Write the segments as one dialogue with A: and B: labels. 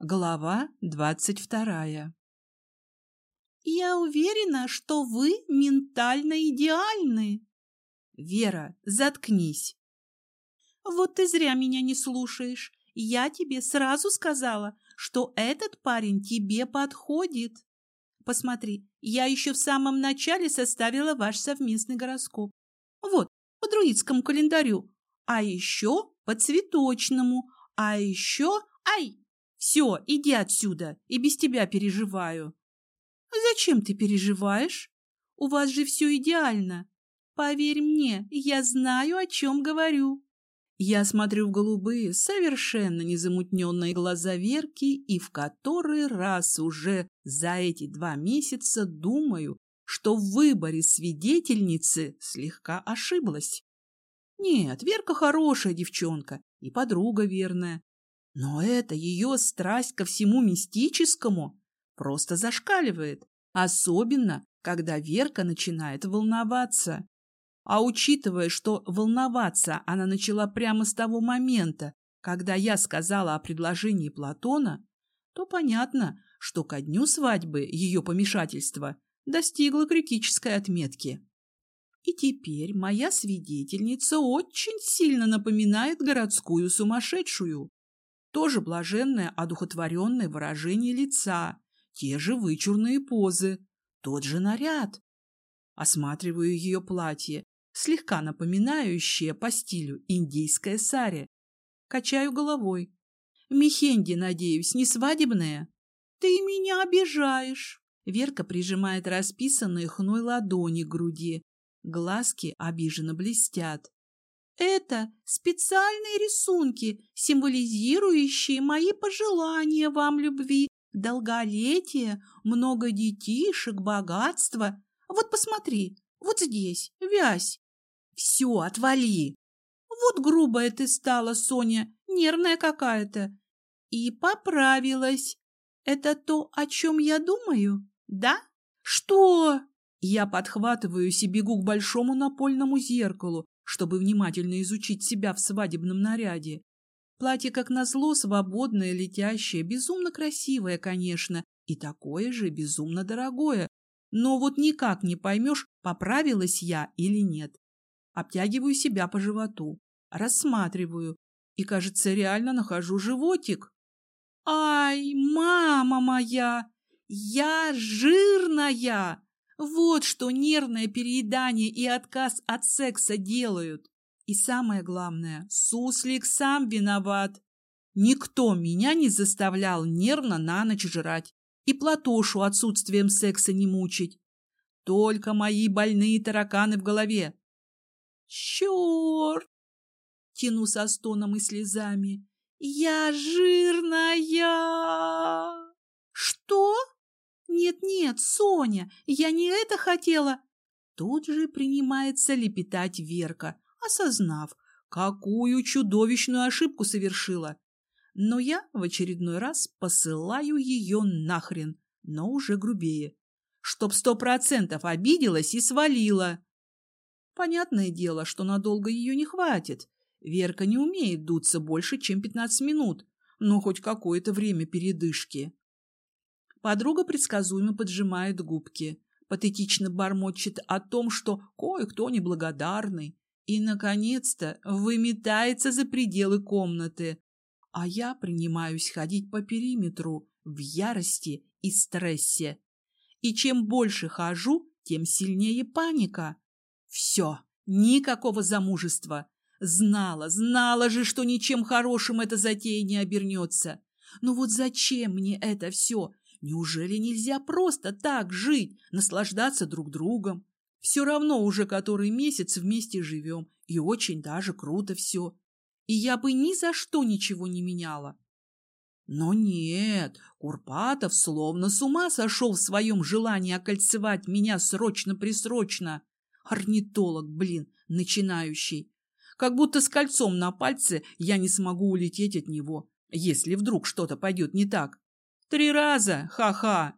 A: Глава двадцать вторая
B: «Я уверена, что вы ментально идеальны».
A: «Вера, заткнись».
B: «Вот ты зря меня не слушаешь. Я тебе сразу сказала, что этот парень тебе подходит. Посмотри, я еще в самом начале составила ваш совместный гороскоп. Вот, по друидскому календарю, а еще по цветочному, а еще... Ай! Все, иди отсюда, и без тебя переживаю. Зачем ты переживаешь? У вас же все идеально. Поверь мне, я знаю, о чем говорю.
A: Я смотрю в голубые, совершенно незамутненные глаза Верки и в который раз уже за эти два месяца думаю, что в выборе свидетельницы слегка ошиблась. Нет, Верка хорошая девчонка и подруга верная. Но это ее страсть ко всему мистическому просто зашкаливает, особенно когда Верка начинает волноваться. А учитывая, что волноваться она начала прямо с того момента, когда я сказала о предложении Платона, то понятно, что ко дню свадьбы ее помешательство достигло критической отметки. И теперь моя свидетельница очень сильно напоминает городскую сумасшедшую. Тоже блаженное, одухотворенное выражение лица, те же вычурные позы, тот же наряд. Осматриваю ее платье слегка напоминающее по стилю индийское сари. Качаю головой. Мехенди, надеюсь, не свадебная?
B: Ты меня обижаешь.
A: Верка прижимает расписанные хной ладони к груди. Глазки обиженно блестят.
B: Это специальные рисунки, символизирующие мои пожелания вам любви, долголетия, много детишек, богатства. Вот посмотри, вот здесь, вязь.
A: Все, отвали.
B: Вот грубая ты стала, Соня, нервная какая-то. И поправилась. Это то, о чем я думаю, да?
A: Что? Я подхватываюсь и бегу к большому напольному зеркалу, чтобы внимательно изучить себя в свадебном наряде. Платье, как назло, свободное, летящее, безумно красивое, конечно, и такое же безумно дорогое. Но вот никак не поймешь, поправилась я или нет. Обтягиваю себя по животу, рассматриваю и, кажется, реально нахожу животик.
B: Ай, мама моя, я жирная! Вот что нервное переедание и отказ от секса делают. И самое главное, суслик сам виноват. Никто меня не заставлял нервно на ночь жрать и Платошу отсутствием секса не мучить. Только мои больные тараканы в голове. Черт! Тяну со стоном и слезами. Я жирная! Что? Нет-нет, Соня, я не это хотела. Тут же принимается лепетать Верка, осознав, какую чудовищную ошибку совершила. Но я в очередной раз посылаю ее нахрен, но уже грубее чтоб сто процентов обиделась и свалила. Понятное дело, что надолго ее не хватит. Верка не умеет дуться больше, чем пятнадцать минут, но хоть какое-то время передышки. Подруга предсказуемо поджимает губки, патетично бормочет о том, что кое-кто неблагодарный, и, наконец-то, выметается за пределы комнаты. А я принимаюсь ходить по периметру в ярости и стрессе. И чем больше хожу, тем сильнее паника. Все, никакого замужества. Знала, знала же, что ничем хорошим эта затея не обернется. Но вот зачем мне это все? Неужели нельзя просто так жить, наслаждаться друг другом? Все равно уже который месяц вместе живем, и очень даже круто все. И я бы ни за что ничего не меняла. Но нет, Курпатов словно с ума сошел в своем желании окольцевать меня срочно-присрочно. Орнитолог, блин, начинающий. Как будто с кольцом на пальце я не смогу улететь от него, если вдруг что-то пойдет не так. Три раза, ха-ха.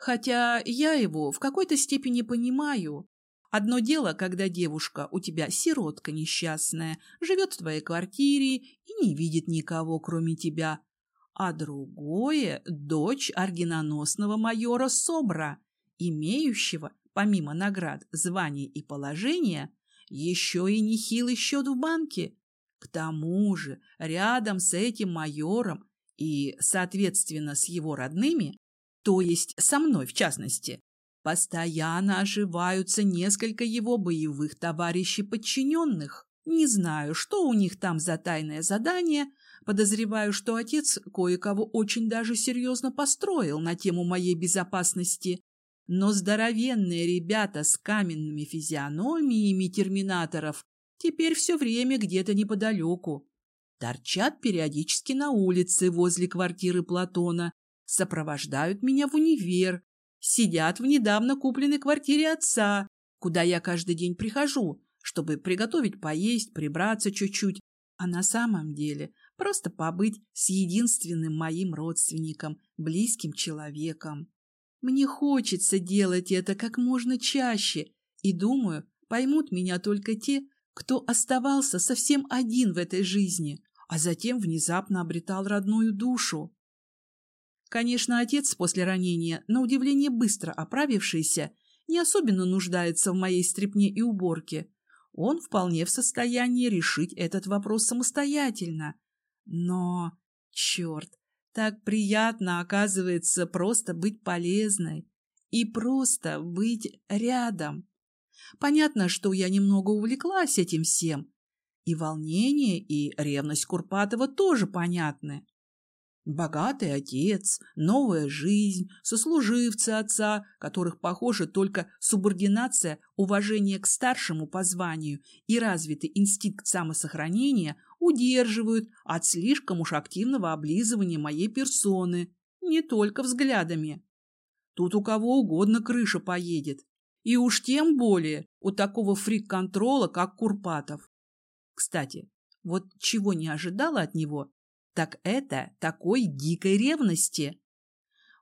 B: Хотя я его в какой-то степени понимаю. Одно дело, когда девушка у тебя сиротка несчастная, живет в твоей квартире и не видит никого, кроме тебя,
A: а другое – дочь орденоносного майора Собра, имеющего, помимо наград, званий и положения, еще и нехилый счет в банке. К тому же рядом с этим майором и, соответственно, с его родными, то есть со мной в частности, постоянно оживаются несколько его боевых товарищей подчиненных. Не знаю, что у них там за тайное задание, подозреваю, что отец кое-кого очень даже серьезно построил на тему моей безопасности, но здоровенные ребята с каменными физиономиями терминаторов теперь все время где-то неподалеку. Торчат периодически на улице возле квартиры Платона, сопровождают меня в универ, сидят в недавно купленной квартире отца, куда я каждый день прихожу, чтобы приготовить поесть, прибраться чуть-чуть, а на самом деле просто побыть с единственным моим родственником, близким человеком. Мне хочется делать это как можно чаще, и, думаю, поймут меня только те, кто оставался совсем один в этой жизни, а затем внезапно обретал родную душу. Конечно, отец после ранения, на удивление быстро оправившийся, не особенно нуждается в моей стряпне и уборке. Он вполне в состоянии решить этот вопрос самостоятельно. Но, черт, так приятно, оказывается, просто быть полезной и просто быть рядом. Понятно, что я немного увлеклась этим всем. И волнение, и ревность Курпатова тоже понятны. Богатый отец, новая жизнь, сослуживцы отца, которых, похоже, только субординация, уважение к старшему по званию и развитый инстинкт самосохранения удерживают от слишком уж активного облизывания моей персоны, не только взглядами. Тут у кого угодно крыша поедет. И уж тем более у такого фрик-контрола, как Курпатов. Кстати, вот чего не ожидала от него, так это такой дикой ревности.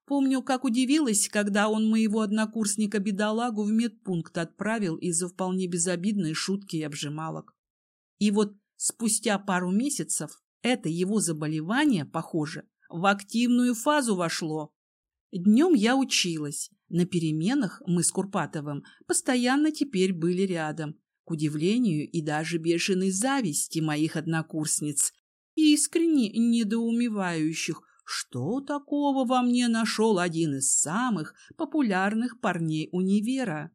A: Помню, как удивилась, когда он моего однокурсника-бедолагу в медпункт отправил из-за вполне безобидной шутки и обжималок. И вот спустя пару месяцев это его заболевание, похоже, в активную фазу вошло. Днем я училась. На переменах мы с Курпатовым постоянно теперь были рядом, к удивлению и даже бешеной зависти моих однокурсниц, искренне недоумевающих, что такого во мне нашел один из самых популярных парней универа.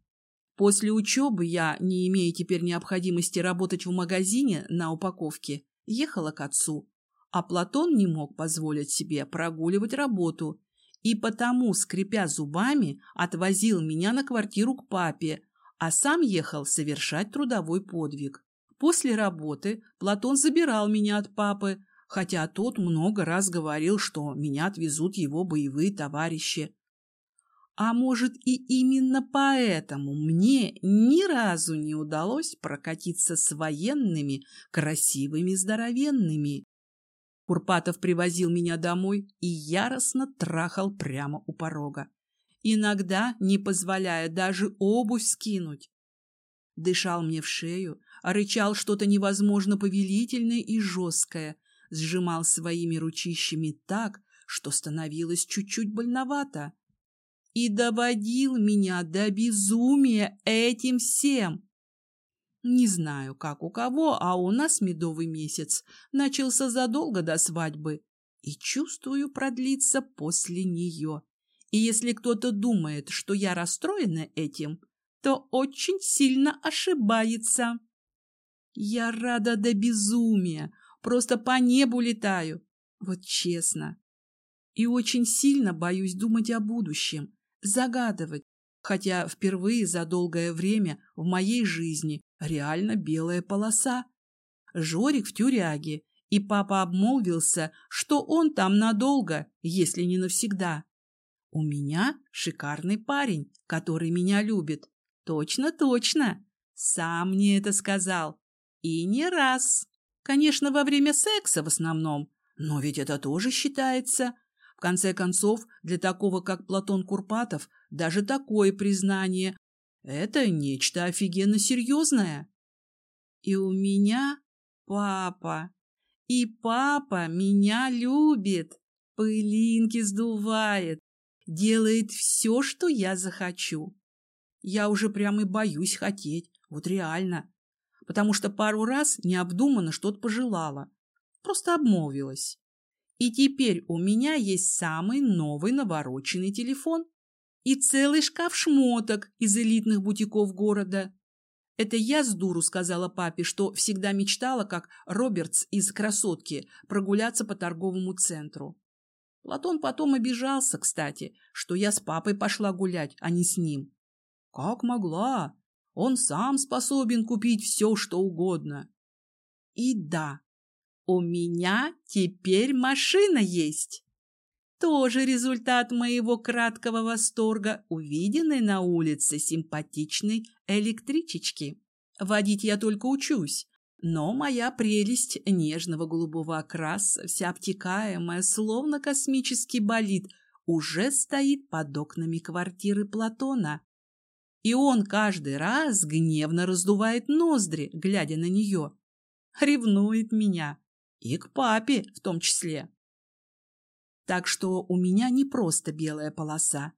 A: После учебы я, не имея теперь необходимости работать в магазине на упаковке, ехала к отцу, а Платон не мог позволить себе прогуливать работу и потому, скрипя зубами, отвозил меня на квартиру к папе, а сам ехал совершать трудовой подвиг. После работы Платон забирал меня от папы, хотя тот много раз говорил, что меня отвезут его боевые товарищи. А может, и именно поэтому мне ни разу не удалось прокатиться с военными, красивыми, здоровенными. Курпатов привозил меня домой и яростно трахал прямо у порога, иногда не позволяя даже обувь скинуть. Дышал мне в шею, рычал что-то невозможно повелительное и жесткое, сжимал своими ручищами так, что становилось чуть-чуть больновато. И доводил меня до безумия этим всем. Не знаю, как у кого, а у нас медовый месяц начался задолго до свадьбы и, чувствую, продлится после нее. И если кто-то думает, что я расстроена этим, то очень сильно ошибается. Я рада до безумия, просто по небу летаю, вот честно. И очень сильно боюсь думать о будущем, загадывать, хотя впервые за долгое время в моей жизни реально белая полоса. Жорик в тюряге, и папа обмолвился, что он там надолго, если не навсегда. У меня шикарный парень, который меня любит. Точно, точно. Сам мне это сказал. И не раз. Конечно, во время секса в основном. Но ведь это тоже считается. В конце концов, для такого, как Платон Курпатов, даже такое признание – это нечто офигенно серьезное. И у меня папа. И папа меня любит. Пылинки сдувает, делает все, что я захочу. Я уже прямо и боюсь хотеть, вот реально, потому что пару раз необдуманно что-то пожелала, просто обмолвилась. И теперь у меня есть самый новый навороченный телефон и целый шкаф шмоток из элитных бутиков города. Это я с дуру сказала папе, что всегда мечтала, как Робертс из «Красотки», прогуляться по торговому центру. Платон потом обижался, кстати, что я с папой пошла гулять, а не с ним. Как могла? Он сам способен купить все, что угодно. И да, у меня теперь машина есть. Тоже результат моего краткого восторга, увиденной на улице симпатичной электричечки. Водить я только учусь, но моя прелесть нежного голубого окраса, вся обтекаемая, словно космический болид, уже стоит под окнами квартиры Платона. И он каждый раз гневно раздувает ноздри, глядя на нее. Ревнует меня. И к папе в том числе. Так что у меня не просто белая полоса,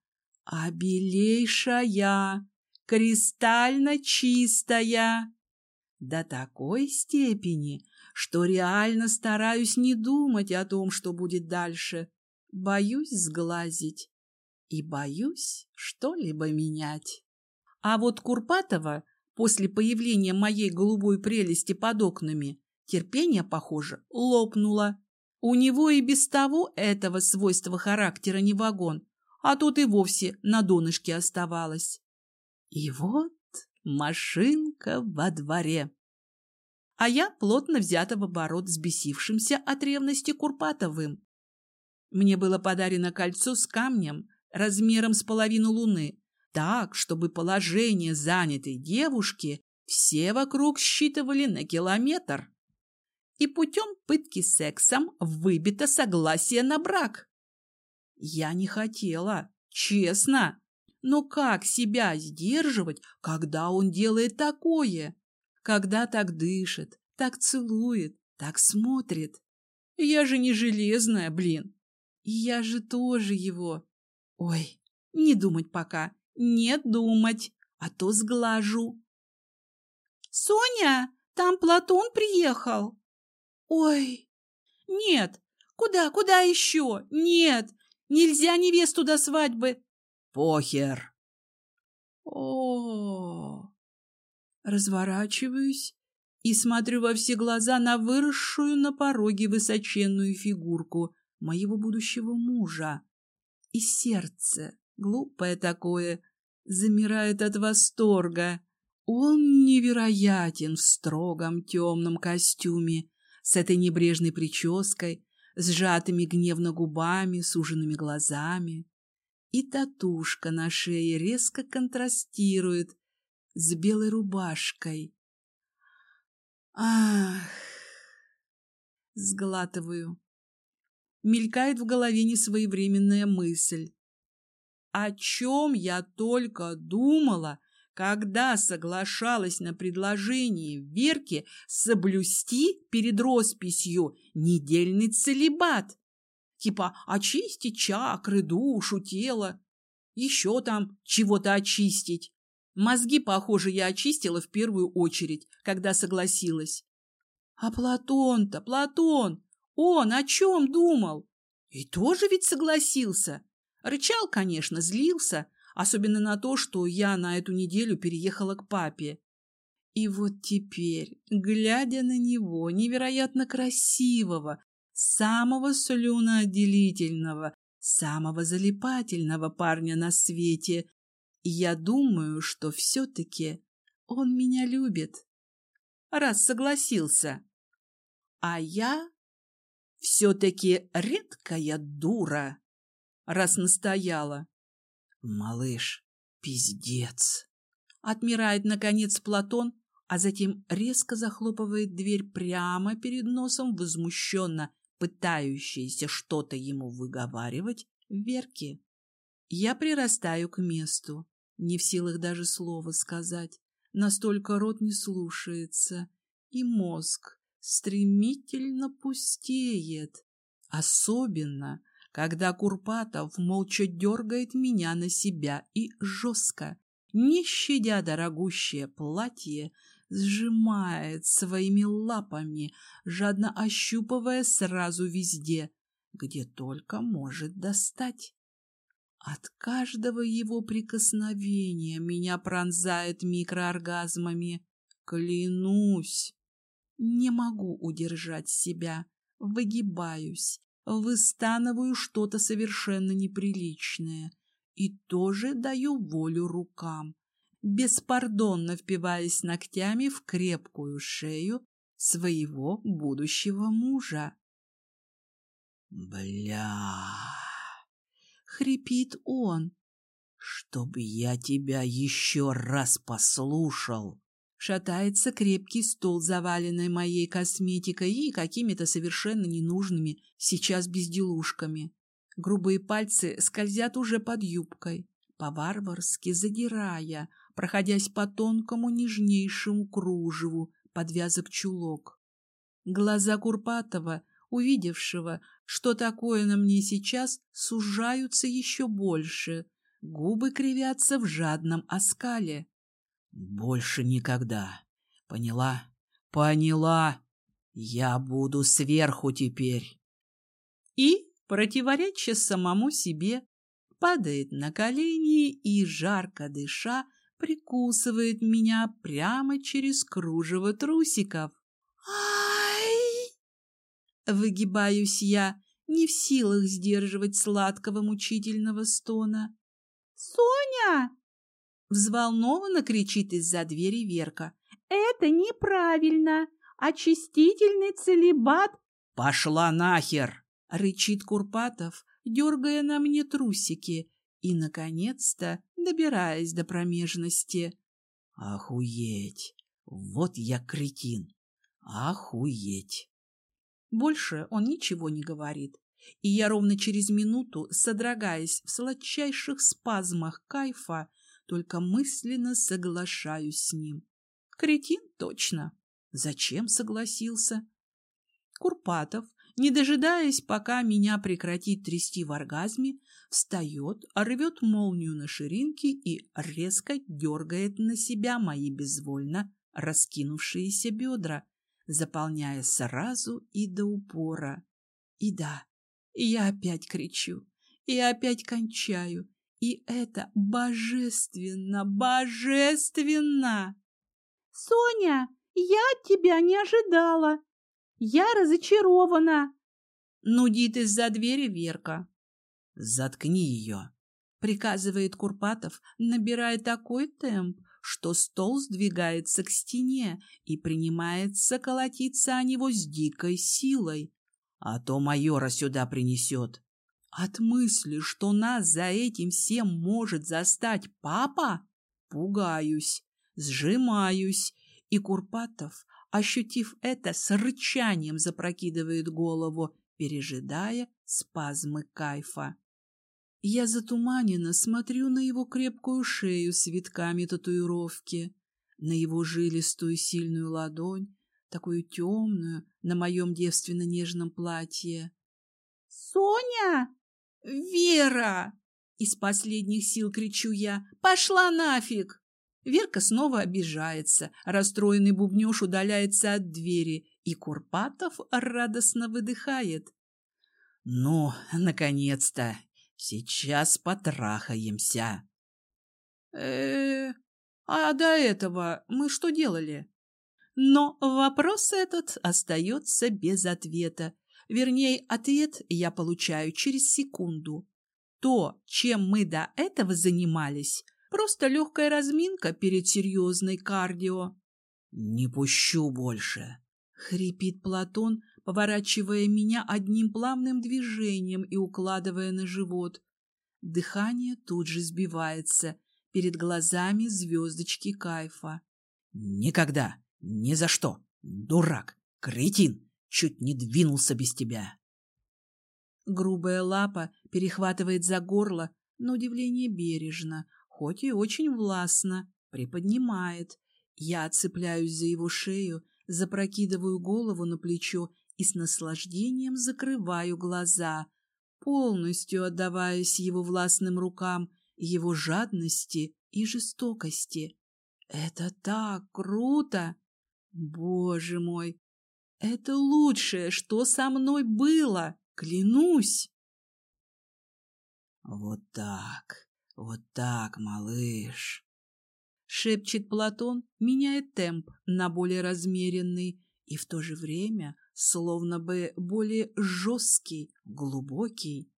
A: а белейшая, кристально чистая. До такой степени, что реально стараюсь не думать о том, что будет дальше. Боюсь сглазить и боюсь что-либо менять. А вот Курпатова после появления моей голубой прелести под окнами Терпение, похоже, лопнуло. У него и без того этого свойства характера не вагон, а тут и вовсе на донышке оставалось. И вот машинка во дворе. А я плотно взята в оборот сбесившимся от ревности Курпатовым. Мне было подарено кольцо с камнем размером с половину луны, так, чтобы положение занятой девушки все вокруг считывали на километр и путем пытки сексом выбито согласие на брак. Я не хотела, честно. Но как себя сдерживать, когда он делает такое? Когда так дышит, так целует, так смотрит? Я же не железная, блин. Я же тоже его. Ой, не думать пока, не думать, а то сглажу. «Соня, там Платон приехал!» Ой, нет, куда, куда еще? Нет, нельзя невесту до свадьбы. Похер. О, разворачиваюсь и смотрю во все глаза на выросшую на пороге высоченную фигурку моего будущего мужа. И сердце, глупое такое, замирает от восторга. Он невероятен в строгом темном костюме с этой небрежной прической, сжатыми гневно губами, суженными глазами. И татушка на шее резко контрастирует с белой рубашкой. Ах! Сглатываю. Мелькает в голове несвоевременная мысль. О чем я только думала, когда соглашалась на предложение Верки соблюсти перед росписью недельный целебат. Типа очистить чакры, душу, тело. Еще там чего-то очистить. Мозги, похоже, я очистила в первую очередь, когда согласилась. А Платон-то, Платон, он о чем думал? И тоже ведь согласился. Рычал, конечно, злился, особенно на то, что я на эту неделю переехала к папе. И вот теперь, глядя на него, невероятно красивого, самого слюноотделительного, самого залипательного парня на свете, я думаю, что все-таки он меня любит, раз согласился. А я все-таки редкая дура, раз настояла. Малыш, пиздец. Отмирает, наконец, Платон, а затем резко захлопывает дверь прямо перед носом возмущенно пытающейся что-то ему выговаривать Верки. Я прирастаю к месту, не в силах даже слова сказать, настолько рот не слушается, и мозг стремительно пустеет, особенно когда Курпатов молча дергает меня на себя и жестко, не щадя дорогущее платье, сжимает своими лапами, жадно ощупывая сразу везде, где только может достать. От каждого его прикосновения меня пронзает микрооргазмами. Клянусь, не могу удержать себя, выгибаюсь, выстанываю что-то совершенно неприличное и тоже даю волю рукам, беспардонно впиваясь ногтями в крепкую шею своего будущего мужа. «Бля!» хрипит он. «Чтоб я тебя еще раз послушал!» Шатается крепкий стол, заваленный моей косметикой и какими-то совершенно ненужными сейчас безделушками. Грубые пальцы скользят уже под юбкой, по-варварски задирая, проходясь по тонкому нежнейшему кружеву, подвязок чулок. Глаза Курпатова увидевшего, что такое на мне сейчас, сужаются еще больше. Губы кривятся в жадном оскале. «Больше никогда. Поняла? Поняла. Я буду сверху теперь». И, противореча самому себе, падает на колени и, жарко дыша, прикусывает меня прямо через кружево трусиков. Выгибаюсь я, не в силах сдерживать сладкого мучительного стона.
B: «Соня!»
A: — взволнованно кричит из-за двери Верка.
B: «Это неправильно! Очистительный целебат...»
A: «Пошла нахер!» — рычит Курпатов, дергая на мне трусики и, наконец-то, добираясь до промежности. «Охуеть! Вот я кретин! Охуеть!» Больше он ничего не говорит, и я ровно через минуту, содрогаясь в сладчайших спазмах кайфа, только мысленно соглашаюсь с ним. Кретин точно. Зачем согласился? Курпатов, не дожидаясь, пока меня прекратит трясти в оргазме, встает, рвет молнию на ширинке и резко дергает на себя мои безвольно раскинувшиеся бедра, заполняя сразу и до упора. И да, я опять кричу, и опять кончаю, и это божественно, божественно!
B: Соня, я тебя не ожидала. Я разочарована.
A: Нудит из-за двери Верка. Заткни ее, приказывает Курпатов, набирая такой темп, что стол сдвигается к стене и принимается колотиться о него с дикой силой. А то майора сюда принесет. От мысли, что нас за этим всем может застать папа, пугаюсь, сжимаюсь, и Курпатов, ощутив это, с рычанием запрокидывает голову, пережидая спазмы кайфа. Я затуманенно смотрю на его крепкую шею с витками татуировки, на его жилистую сильную ладонь, такую темную на моем девственно-нежном платье.
B: «Соня!»
A: «Вера!» Из последних сил кричу я. «Пошла нафиг!» Верка снова обижается, расстроенный бубнеж удаляется от двери, и Курпатов радостно выдыхает. «Ну, наконец-то! Сейчас потрахаемся. Э, а до этого мы что делали? Но вопрос этот остается без ответа. Вернее, ответ я получаю через секунду. То, чем мы до этого занимались, просто легкая разминка перед серьезной кардио. «Не пущу больше», — хрипит Платон, поворачивая меня одним плавным движением и укладывая на живот. Дыхание тут же сбивается, перед глазами звездочки кайфа. «Никогда! Ни за что! Дурак! Кретин! Чуть не двинулся без тебя!» Грубая лапа перехватывает за горло, на удивление бережно, хоть и очень властно, приподнимает. Я цепляюсь за его шею, запрокидываю голову на плечо и с наслаждением закрываю глаза, полностью отдаваясь его властным рукам, его жадности и жестокости. Это так круто! Боже мой! Это лучшее, что со мной было, клянусь!
C: Вот так, вот так, малыш.
A: Шепчет Платон, меняя темп на более размеренный и в то же время словно бы более жесткий, глубокий.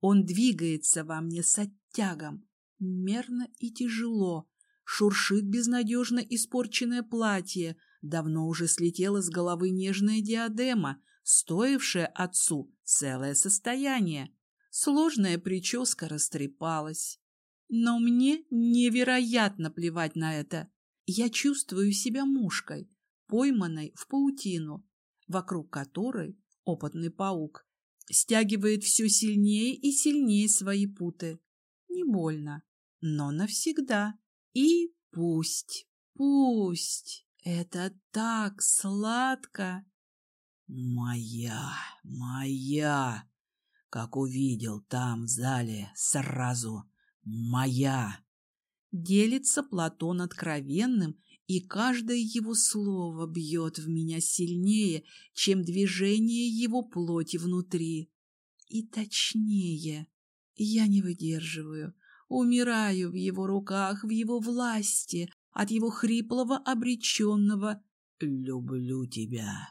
A: Он двигается во мне с оттягом, мерно и тяжело, шуршит безнадежно испорченное платье, давно уже слетела с головы нежная диадема, стоившая отцу целое состояние. Сложная прическа растрепалась. Но мне невероятно плевать на это. Я чувствую себя мушкой, пойманной в паутину, вокруг которой опытный паук стягивает все сильнее и сильнее свои путы. Не больно, но навсегда. И пусть, пусть, это так сладко.
C: Моя, моя, как увидел там в зале сразу, моя.
A: Делится Платон откровенным, и каждое его слово бьет в меня сильнее, чем движение его плоти внутри. И точнее, я не выдерживаю, умираю в его руках, в его власти, от его хриплого обреченного «люблю тебя».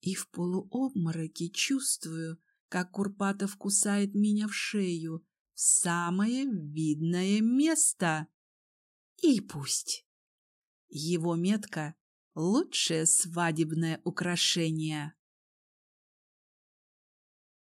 A: И в полуобмороке чувствую, как Курпатов кусает меня в шею, в самое видное место. И пусть. Его метка — лучшее свадебное украшение.